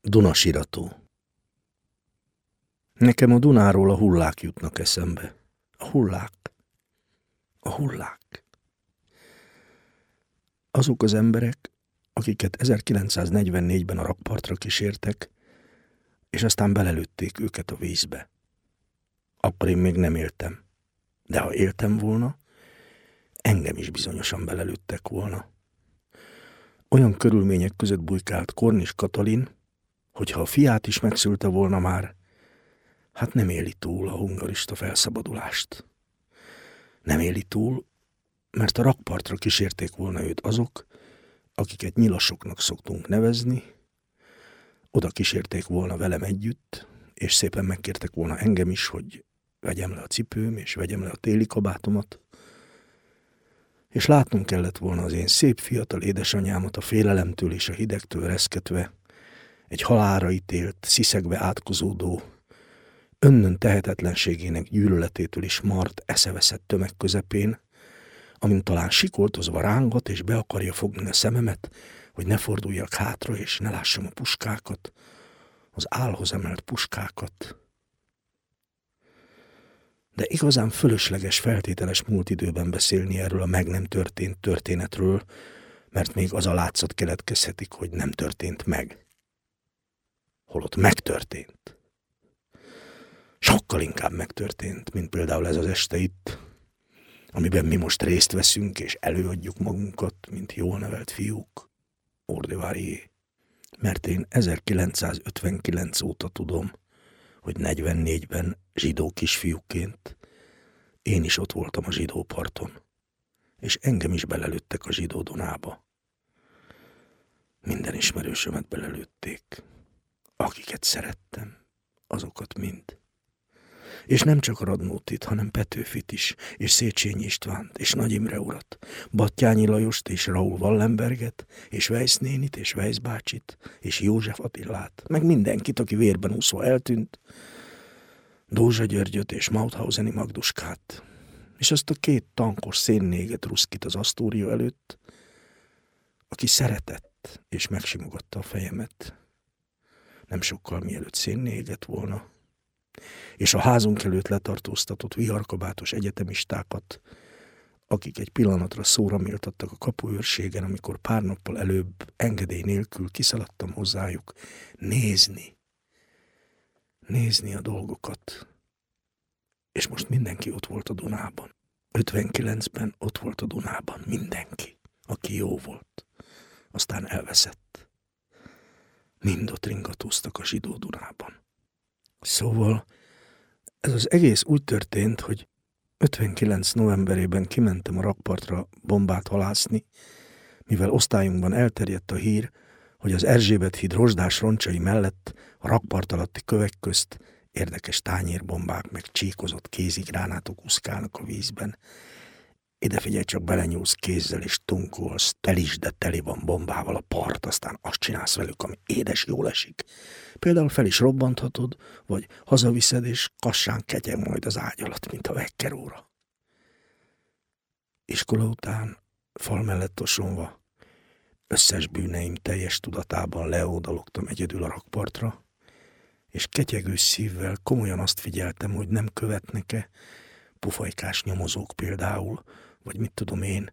Dunasirató Nekem a Dunáról a hullák jutnak eszembe. A hullák. A hullák. Azok az emberek, akiket 1944-ben a rakpartra kísértek, és aztán belelőtték őket a vízbe. Akkor én még nem éltem. De ha éltem volna, engem is bizonyosan belelőttek volna. Olyan körülmények között bujkált Kornis Katalin, hogyha a fiát is megszülte volna már, hát nem éli túl a hungarista felszabadulást. Nem éli túl, mert a rakpartra kísérték volna őt azok, akiket nyilasoknak szoktunk nevezni, oda kísérték volna velem együtt, és szépen megkértek volna engem is, hogy vegyem le a cipőm, és vegyem le a téli kabátomat, és látnom kellett volna az én szép fiatal édesanyámat a félelemtől és a hidegtől reszketve, egy halára ítélt, sziszegbe átkozódó, önnön tehetetlenségének gyűlöletétől is mart, eszeveszett tömeg közepén, amint talán sikoltozva rángat és be akarja fogni a szememet, hogy ne forduljak hátra és ne lássam a puskákat, az álhoz emelt puskákat. De igazán fölösleges feltételes múlt időben beszélni erről a meg nem történt történetről, mert még az a látszat keletkezhetik, hogy nem történt meg. Holott megtörtént. Sokkal inkább megtörtént, mint például ez az este itt, amiben mi most részt veszünk és előadjuk magunkat, mint jól nevelt fiúk. Ordevárié. Mert én 1959 óta tudom, hogy 44-ben zsidó kisfiúként én is ott voltam a zsidó parton, és engem is belelőttek a zsidó Donába. Minden ismerősömet belelőtték. Akiket szerettem, azokat mind. És nem csak Radnótit, hanem Petőfit is, és Széchenyi Istvánt, és Nagy Imre urat, Battyányi Lajost, és Raúl Wallenberget, és Weiss nénit, és Weiss bácsit, és József Attilát, meg mindenkit, aki vérben úszva eltűnt, Dózsa Györgyöt és Mauthauseni Magduskát, és azt a két tankos szénnéget ruszkit az Asztória előtt, aki szeretett, és megsimogatta a fejemet. Nem sokkal mielőtt szénnéget volna, és a házunk előtt letartóztatott viharkabátos egyetemistákat, akik egy pillanatra szóra méltattak a kapuőrségen, amikor pár nappal előbb engedély nélkül kiszaladtam hozzájuk nézni, nézni a dolgokat. És most mindenki ott volt a Dunában. 59-ben ott volt a Dunában mindenki, aki jó volt. Aztán elveszett. Mind ott ringatóztak a zsidó Dunában. Szóval ez az egész úgy történt, hogy 59 novemberében kimentem a rakpartra bombát halászni, mivel osztályunkban elterjedt a hír, hogy az Erzsébet híd rozsdás roncsai mellett a rakpart alatti kövek közt érdekes tányérbombák meg csíkozott kézigránátok úszkálnak a vízben, ide figyelj, csak belenyúlsz kézzel és tunkolsz, tel is, de teli van bombával a part, aztán azt csinálsz velük, ami édes jól esik. Például fel is robbanthatod, vagy hazaviszed, és kassán kegyeg majd az ágy alatt, mint a vekkeróra. Iskola után, fal mellett osonva, összes bűneim teljes tudatában leódalogtam egyedül a rakpartra, és ketyegő szívvel komolyan azt figyeltem, hogy nem követnek-e, pufajkás nyomozók például, vagy mit tudom én,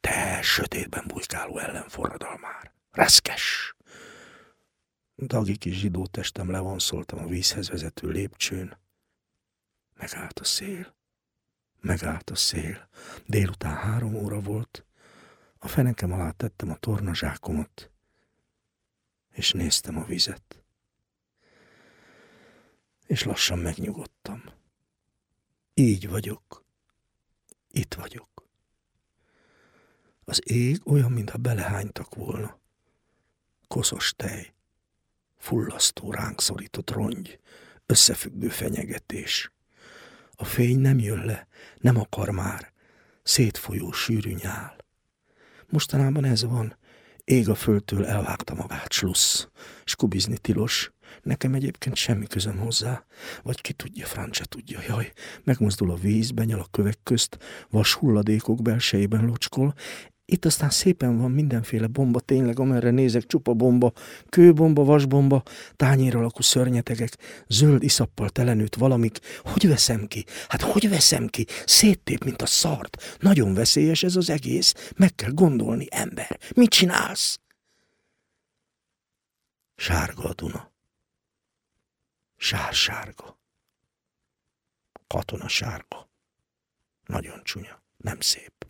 te sötétben bujkáló ellenforradalmár. Reszkes! Dagi kis zsidó testem levonszoltam a vízhez vezető lépcsőn. Megállt a szél. Megállt a szél. Délután három óra volt. A fenekem alá tettem a tornazsákomat, és néztem a vizet. És lassan megnyugodtam. Így vagyok. Itt vagyok. Az ég olyan, mintha belehánytak volna. Koszos tej, fullasztó ránk szorított rongy, összefüggő fenyegetés. A fény nem jön le, nem akar már, szétfolyó sűrű nyál. Mostanában ez van, ég a földtől elvágta magát slussz, skubizni tilos, Nekem egyébként semmi közöm hozzá, vagy ki tudja, Francia tudja, jaj, megmozdul a víz, benyal a kövek közt, vas hulladékok belsejében locskol, Itt aztán szépen van mindenféle bomba, tényleg, amerre nézek, csupa bomba, kőbomba, vasbomba, tányér alakú szörnyetegek, zöld iszappal telenőtt valamik. Hogy veszem ki? Hát hogy veszem ki? Széttép, mint a szart. Nagyon veszélyes ez az egész. Meg kell gondolni, ember. Mit csinálsz? Sárga a Duna. Sár-sárga. Katona sárga. Nagyon csúnya, nem szép.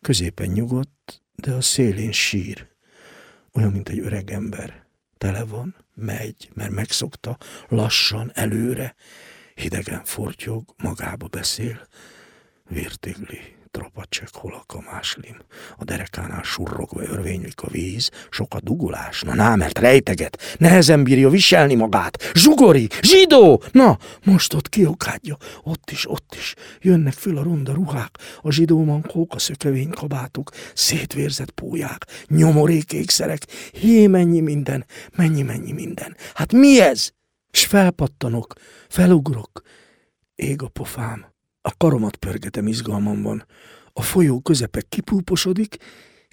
Középen nyugodt, de a szélén sír. Olyan, mint egy öreg ember. Tele van, megy, mert megszokta, lassan, előre, hidegen fortyog, magába beszél, vértigli, trapacsek, hol a máslim. A derekánál surrogva örvénylik a víz, sok a dugulás. Na, ná, mert rejteget, nehezen bírja viselni magát. Zsugori, zsidó! Na, most ott kiokádja, ott is, ott is. Jönnek föl a ronda ruhák, a zsidó mankók, a szökevény kabátok, szétvérzett pólyák, nyomorék ékszerek. Hé, mennyi minden, mennyi, mennyi minden. Hát mi ez? S felpattanok, felugrok. Ég a pofám. A karomat pörgetem izgalmamban. A folyó közepe kipúposodik,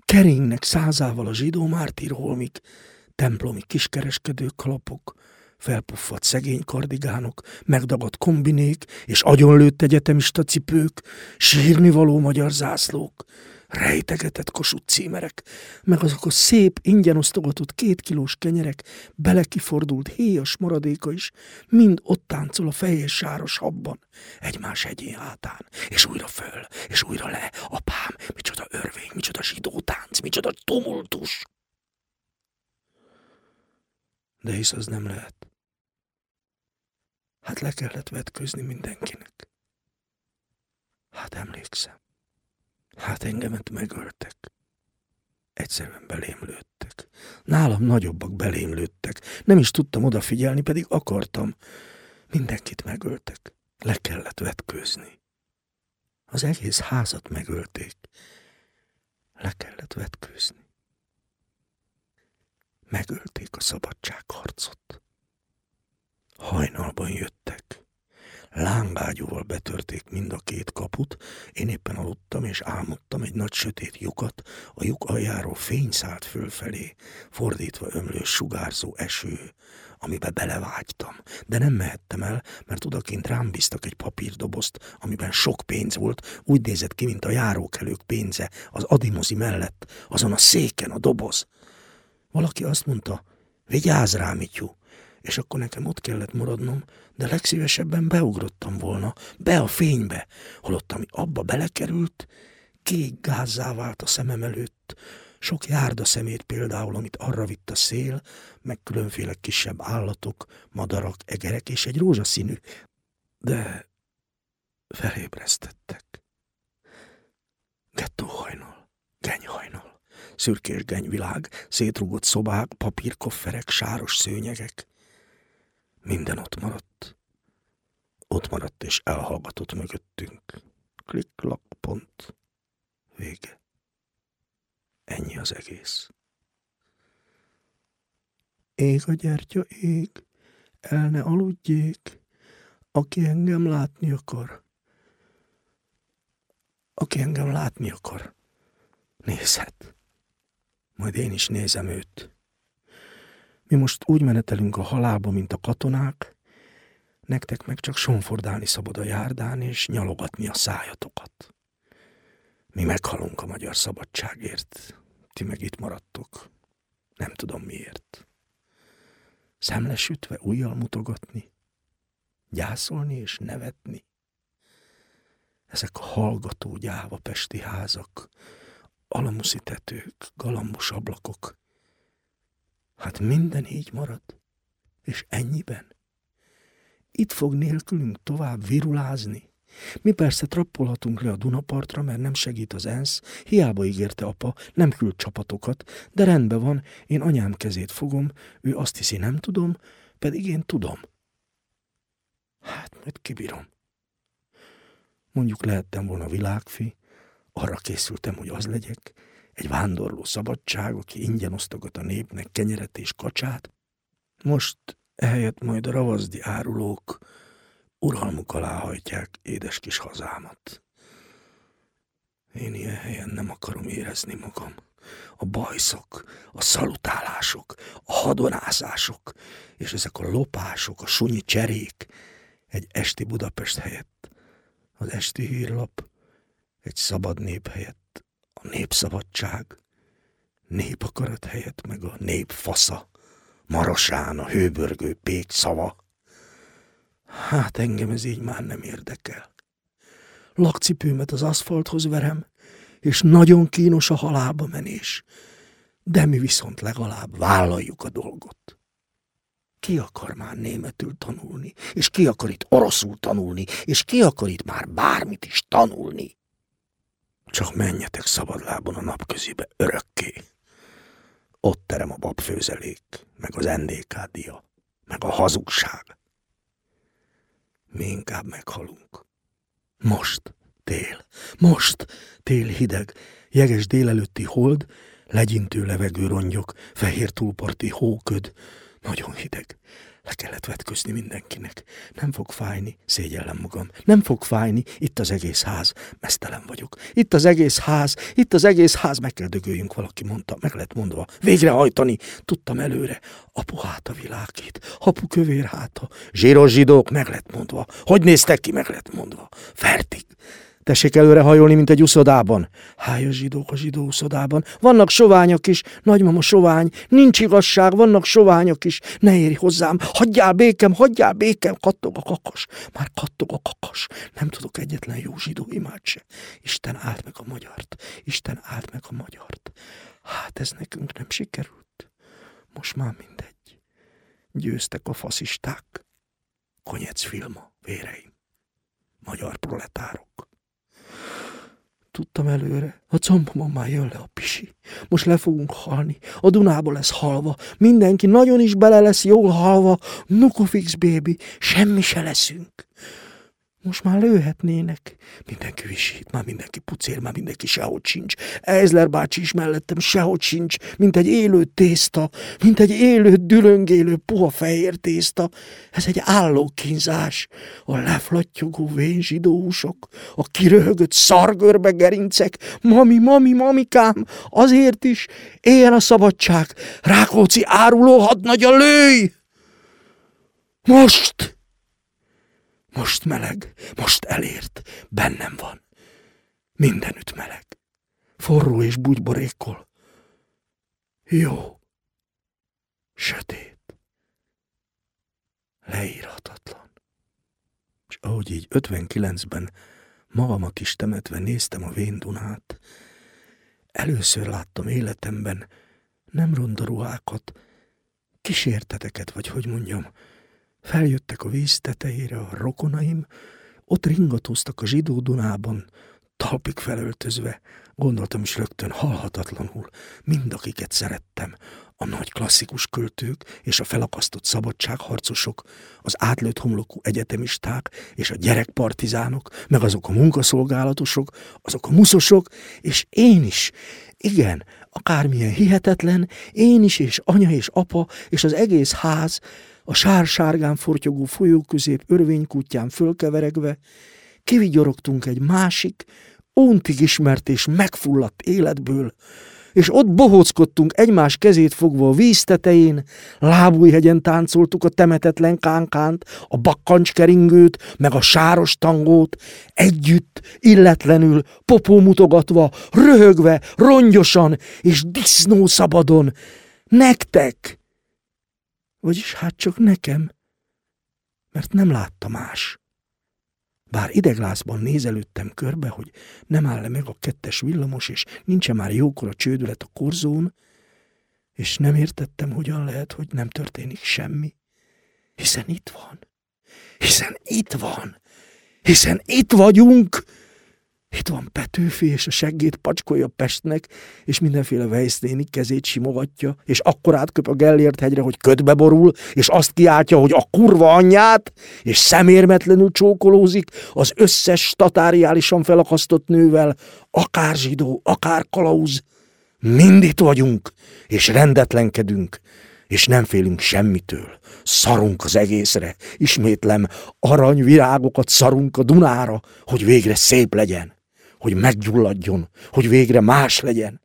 keringnek százával a zsidó mártírholmik, templomi kiskereskedők kalapok, felpuffadt szegény kardigánok, megdagadt kombinék és agyonlőtt egyetemista cipők, sírni való magyar zászlók, rejtegetett kosut címerek, meg azok a szép, ingyen osztogatott két kilós kenyerek, belekifordult héjas maradéka is, mind ott táncol a fejes sáros habban, egymás egyén hátán, és újra föl, és újra le, apám, micsoda örvény, micsoda zsidó tánc, micsoda tumultus. De hisz az nem lehet. Hát le kellett vetközni mindenkinek. Hát emlékszem. Hát engemet megöltek. Egyszerűen belém lőttek. Nálam nagyobbak belém lőttek. Nem is tudtam odafigyelni, pedig akartam. Mindenkit megöltek. Le kellett vetkőzni. Az egész házat megölték. Le kellett vetkőzni. Megölték a szabadságharcot. Hajnalban jöttek. Lángágyúval betörték mind a két kaput, én éppen aludtam és álmodtam egy nagy sötét lyukat, a lyuk aljáról fény szállt fölfelé, fordítva ömlő sugárzó eső, amibe belevágytam, de nem mehettem el, mert odakint rám bíztak egy papírdobozt, amiben sok pénz volt, úgy nézett ki, mint a járókelők pénze, az adimozi mellett, azon a széken a doboz. Valaki azt mondta, vigyázz rám, Mityu, és akkor nekem ott kellett maradnom, de legszívesebben beugrottam volna, be a fénybe, holott ami abba belekerült, kék gázzá vált a szemem előtt, sok járda szemét például, amit arra vitt a szél, meg különféle kisebb állatok, madarak, egerek és egy rózsaszínű, de felébresztettek. Gettóhajnal, genyhajnal, szürkés genyvilág, szétrugott szobák, papírkofferek, sáros szőnyegek. Minden ott maradt. Ott maradt és elhallgatott mögöttünk. Klik-klak, pont. Vége. Ennyi az egész. Ég a gyertya, ég, el ne aludjék, aki engem látni akar. Aki engem látni akar, nézhet. Majd én is nézem őt. Mi most úgy menetelünk a halálba, mint a katonák, nektek meg csak sonfordálni szabad a járdán, és nyalogatni a szájatokat. Mi meghalunk a magyar szabadságért, ti meg itt maradtok. Nem tudom miért. Szemlesütve újjal mutogatni, gyászolni és nevetni. Ezek a hallgató gyáva pesti házak, alamuszi tetők, galambos ablakok, Hát minden így marad. És ennyiben. Itt fog nélkülünk tovább virulázni. Mi persze trappolhatunk le a Dunapartra, mert nem segít az ENSZ, hiába ígérte apa, nem küld csapatokat, de rendben van, én anyám kezét fogom, ő azt hiszi nem tudom, pedig én tudom. Hát majd kibírom. Mondjuk lehettem volna világfi, arra készültem, hogy az legyek, egy vándorló szabadság, aki ingyen osztogat a népnek kenyeret és kacsát, most ehelyett majd a ravazdi árulók uralmuk alá hajtják édes kis hazámat. Én ilyen helyen nem akarom érezni magam. A bajszok, a szalutálások, a hadonászások, és ezek a lopások, a sunyi cserék egy esti Budapest helyett, az esti hírlap egy szabad nép helyett, a népszabadság, népakarat helyett meg a nép fasza, marosán a hőbörgő pék szava. Hát engem ez így már nem érdekel. Lakcipőmet az aszfalthoz verem, és nagyon kínos a halálba menés, de mi viszont legalább vállaljuk a dolgot. Ki akar már németül tanulni, és ki akar itt oroszul tanulni, és ki akar itt már bármit is tanulni? Csak menjetek szabadlábon a napközibe örökké. Ott terem a babfőzelék, meg az NDK meg a hazugság. Mi inkább meghalunk. Most, tél, most, tél hideg, jeges délelőtti hold, legyintő levegő rongyok, fehér túlparti hóköd, nagyon hideg. Le kellett vetközni mindenkinek. Nem fog fájni, szégyellem magam. Nem fog fájni, itt az egész ház. Mesztelen vagyok. Itt az egész ház, itt az egész ház. Meg kell dögöljünk, valaki mondta, meg lett mondva. Végrehajtani. Tudtam előre. Apu háta világít, apu kövér háta. Zsíros zsidók, meg lett mondva. Hogy néztek ki, meg lett mondva. Fertig. Tessék előre hajolni, mint egy uszodában. Háj a zsidók a zsidó uszodában. Vannak soványok is, nagymama sovány. Nincs igazság, vannak soványok is. Ne érj hozzám, hagyjál békem, hagyjál békem. Kattog a kakas, már kattog a kakas. Nem tudok egyetlen jó zsidó imát se. Isten állt meg a magyart, Isten állt meg a magyart. Hát ez nekünk nem sikerült. Most már mindegy. Győztek a faszisták. Konyec filma, véreim. Magyar proletárok. Tudtam előre, a combomon már jön le a pisi. Most le fogunk halni, a Dunába lesz halva, mindenki nagyon is bele lesz jól halva, Nukufix baby, semmi se leszünk. Most már lőhetnének. Mindenki visít, már mindenki pucér, már mindenki sehogy sincs. Ezler bácsi is mellettem sehogy sincs, mint egy élő tészta, mint egy élő, dülöngélő, puha fehér tészta. Ez egy állókínzás. A leflattyogó vén zsidóusok, a kiröhögött szargörbe gerincek. Mami, mami, mamikám, azért is éljen a szabadság. Rákóczi áruló hadnagya, lőj! Most! Most meleg, most elért, bennem van. Mindenütt meleg. Forró és bugyborékol. Jó. Sötét. Leírhatatlan. És ahogy így 59-ben magamat is temetve néztem a Véndunát, először láttam életemben nem ronda ruhákat, kísérteteket, vagy hogy mondjam, Feljöttek a víz tetejére a rokonaim, ott ringatóztak a zsidó Dunában, talpig felöltözve, gondoltam is rögtön halhatatlanul, mind akiket szerettem, a nagy klasszikus költők és a felakasztott szabadságharcosok, az átlőtt homlokú egyetemisták és a gyerekpartizánok, meg azok a munkaszolgálatosok, azok a muszosok, és én is, igen, akármilyen hihetetlen, én is, és anya és apa, és az egész ház, a sár-sárgán fortyogó folyó közép örvénykutyán fölkeveregve, kivigyorogtunk egy másik, óntig ismert és megfulladt életből, és ott bohóckodtunk egymás kezét fogva a víz tetején, lábújhegyen táncoltuk a temetetlen kánkánt, a bakkancskeringőt, meg a sáros tangót, együtt, illetlenül, popó mutogatva, röhögve, rongyosan és disznó szabadon. Nektek! Vagyis hát csak nekem, mert nem látta más. Bár ideglázban nézelődtem körbe, hogy nem áll -e meg a kettes villamos, és nincsen már jókor a csődület a korzón, és nem értettem, hogyan lehet, hogy nem történik semmi. Hiszen itt van. Hiszen itt van. Hiszen itt vagyunk. Itt van Petőfi, és a seggét pacskolja Pestnek, és mindenféle vejsznéni kezét simogatja, és akkor átköp a Gellért hegyre, hogy ködbe borul, és azt kiáltja, hogy a kurva anyját, és szemérmetlenül csókolózik az összes statáriálisan felakasztott nővel, akár zsidó, akár kalauz. Mind itt vagyunk, és rendetlenkedünk, és nem félünk semmitől. Szarunk az egészre, ismétlem, aranyvirágokat szarunk a Dunára, hogy végre szép legyen hogy meggyulladjon, hogy végre más legyen.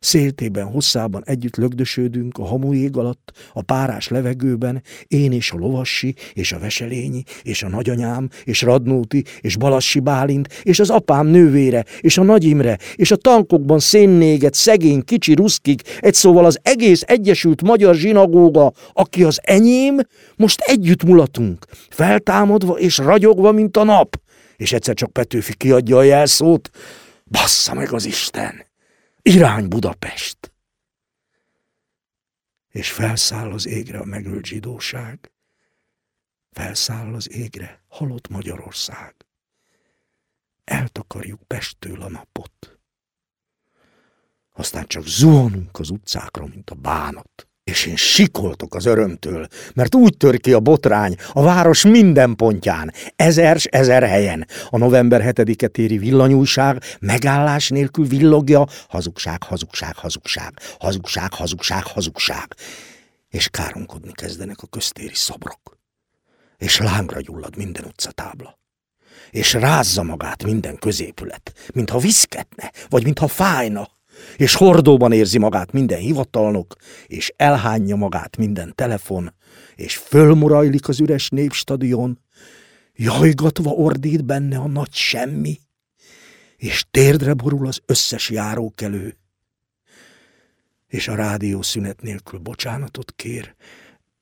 Széltében, hosszában együtt lögdösödünk a hamujég alatt, a párás levegőben, én és a lovassi, és a veselényi, és a nagyanyám, és Radnóti, és Balassi Bálint, és az apám nővére, és a Nagy Imre, és a tankokban szénnéget, szegény, kicsi ruszkik, egy szóval az egész egyesült magyar zsinagóga, aki az enyém, most együtt mulatunk, feltámadva és ragyogva, mint a nap. És egyszer csak Petőfi kiadja a jelszót, bassza meg az Isten! Irány Budapest! És felszáll az égre a megölt zsidóság, felszáll az égre halott Magyarország. Eltakarjuk Pesttől a napot. Aztán csak zuhanunk az utcákra, mint a bánat és én sikoltok az örömtől, mert úgy tör ki a botrány a város minden pontján, ezer s ezer helyen. A november 7-e téri villanyújság megállás nélkül villogja hazugság, hazugság, hazugság, hazugság, hazugság, hazugság. És káromkodni kezdenek a köztéri szobrok. És lángra gyullad minden utcatábla. És rázza magát minden középület, mintha viszketne, vagy mintha fájna és hordóban érzi magát minden hivatalnok, és elhányja magát minden telefon, és fölmurajlik az üres népstadion, jajgatva ordít benne a nagy semmi, és térdre borul az összes járókelő, és a rádió szünet nélkül bocsánatot kér,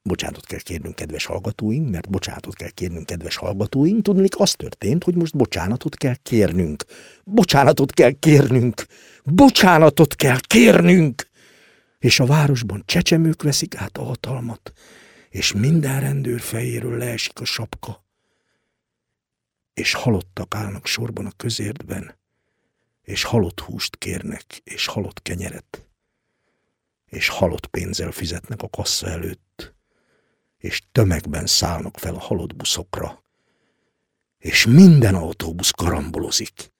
bocsánatot kell kérnünk, kedves hallgatóink, mert bocsánatot kell kérnünk, kedves hallgatóink. Tudnék, az történt, hogy most bocsánatot kell kérnünk. Bocsánatot kell kérnünk. Bocsánatot kell kérnünk. És a városban csecsemők veszik át a hatalmat, és minden rendőr fejéről leesik a sapka, és halottak állnak sorban a közértben, és halott húst kérnek, és halott kenyeret, és halott pénzzel fizetnek a kassa előtt, és tömegben szállnak fel a halott buszokra, és minden autóbusz karambolozik,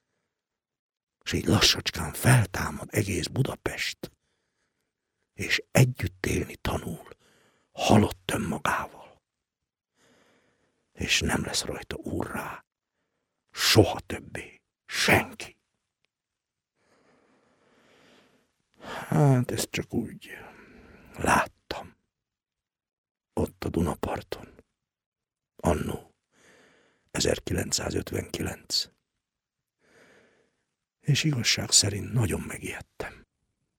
és így lassacskán feltámad egész Budapest, és együtt élni tanul, halott önmagával. És nem lesz rajta úrrá, soha többé, senki. Hát ez csak úgy láttam ott a Dunaparton. Annó, 1959. És igazság szerint nagyon megijedtem.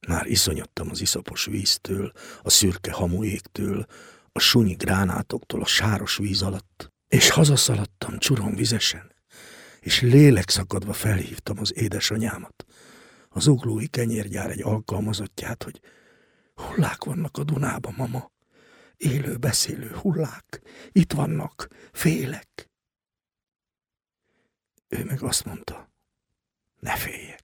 Már iszonyodtam az iszapos víztől, a szürke hamujéktől, a sunyi gránátoktól a sáros víz alatt, és hazaszaladtam csuron vizesen, és lélekszakadva felhívtam az édesanyámat, az uglói kenyérgyár egy alkalmazottját, hogy hullák vannak a Dunában, mama élő, beszélő hullák. Itt vannak, félek. Ő meg azt mondta, ne félj.